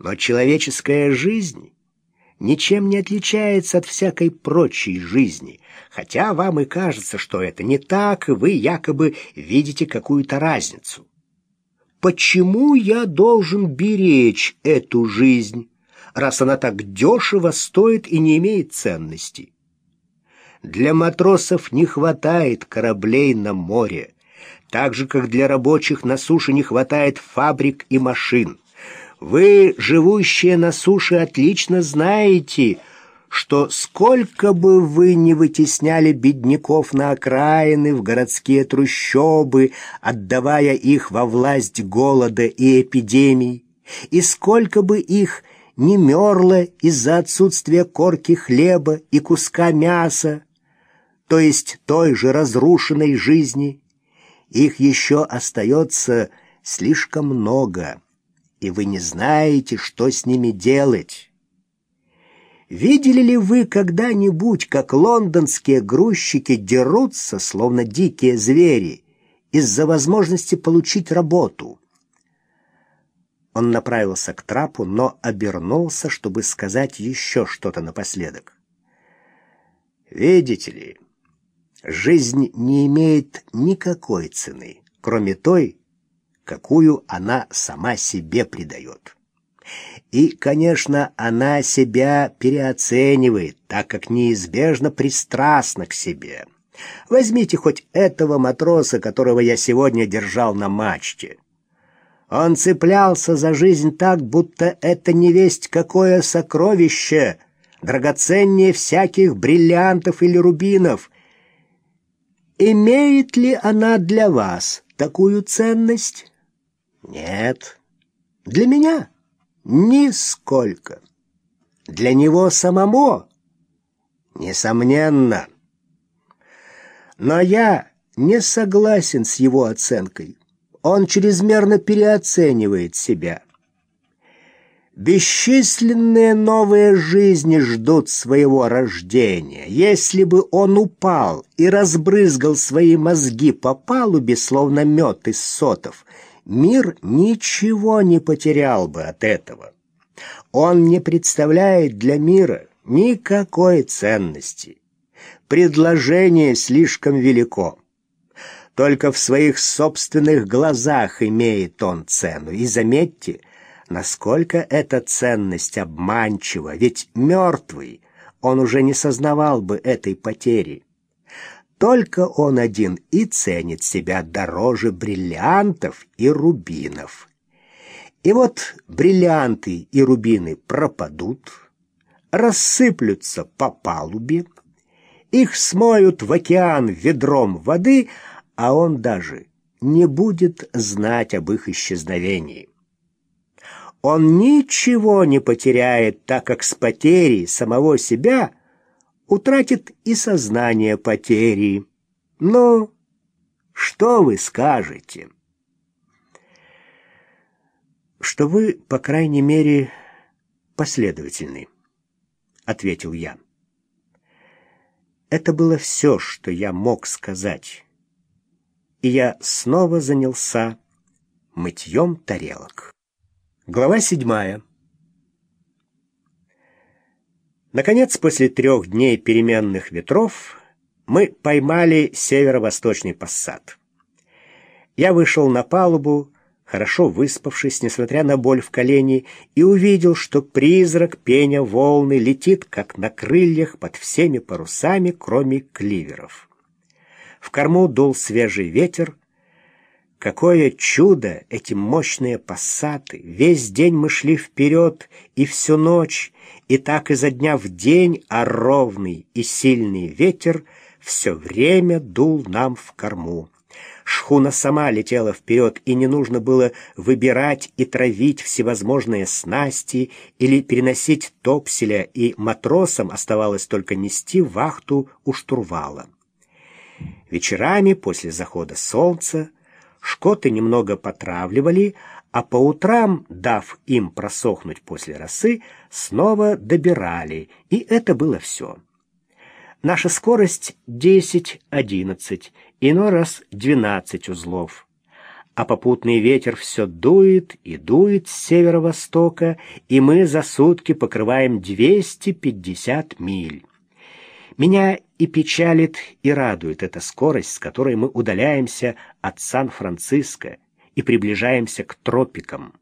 Но человеческая жизнь ничем не отличается от всякой прочей жизни, хотя вам и кажется, что это не так, и вы якобы видите какую-то разницу. Почему я должен беречь эту жизнь, раз она так дешево стоит и не имеет ценности? Для матросов не хватает кораблей на море, так же, как для рабочих на суше не хватает фабрик и машин. Вы, живущие на суше, отлично знаете, что сколько бы вы ни вытесняли бедняков на окраины, в городские трущобы, отдавая их во власть голода и эпидемий, и сколько бы их не мерло из-за отсутствия корки хлеба и куска мяса, то есть той же разрушенной жизни, их еще остается слишком много и вы не знаете, что с ними делать. Видели ли вы когда-нибудь, как лондонские грузчики дерутся, словно дикие звери, из-за возможности получить работу? Он направился к трапу, но обернулся, чтобы сказать еще что-то напоследок. Видите ли, жизнь не имеет никакой цены, кроме той, какую она сама себе придает. И, конечно, она себя переоценивает, так как неизбежно пристрастна к себе. Возьмите хоть этого матроса, которого я сегодня держал на мачте. Он цеплялся за жизнь так, будто это не весть какое сокровище, драгоценнее всяких бриллиантов или рубинов. Имеет ли она для вас такую ценность? Нет. Для меня нисколько. Для него самому несомненно. Но я не согласен с его оценкой. Он чрезмерно переоценивает себя. Бесчисленные новые жизни ждут своего рождения. Если бы он упал и разбрызгал свои мозги по палубе, словно мед из сотов, мир ничего не потерял бы от этого. Он не представляет для мира никакой ценности. Предложение слишком велико. Только в своих собственных глазах имеет он цену. И заметьте, насколько эта ценность обманчива, ведь мертвый он уже не сознавал бы этой потери. Только он один и ценит себя дороже бриллиантов и рубинов. И вот бриллианты и рубины пропадут, рассыплются по палубе, их смоют в океан ведром воды, а он даже не будет знать об их исчезновении. Он ничего не потеряет, так как с потерей самого себя утратит и сознание потери. Но что вы скажете? Что вы, по крайней мере, последовательны, ответил я. Это было все, что я мог сказать. И я снова занялся мытьем тарелок. Глава седьмая. Наконец, после трех дней переменных ветров, мы поймали северо-восточный пассат. Я вышел на палубу, хорошо выспавшись, несмотря на боль в колене, и увидел, что призрак пеня волны летит, как на крыльях, под всеми парусами, кроме кливеров. В корму дул свежий ветер, Какое чудо эти мощные пассаты! Весь день мы шли вперед, и всю ночь, и так изо дня в день, а ровный и сильный ветер все время дул нам в корму. Шхуна сама летела вперед, и не нужно было выбирать и травить всевозможные снасти или переносить топселя, и матросам оставалось только нести вахту у штурвала. Вечерами после захода солнца Шкоты немного потравливали, а по утрам, дав им просохнуть после росы, снова добирали, и это было все. Наша скорость 10-11, иной раз 12 узлов. а попутный ветер все дует и дует с северо-востока, и мы за сутки покрываем 250 миль. Меня и печалит, и радует эта скорость, с которой мы удаляемся от Сан-Франциско и приближаемся к тропикам.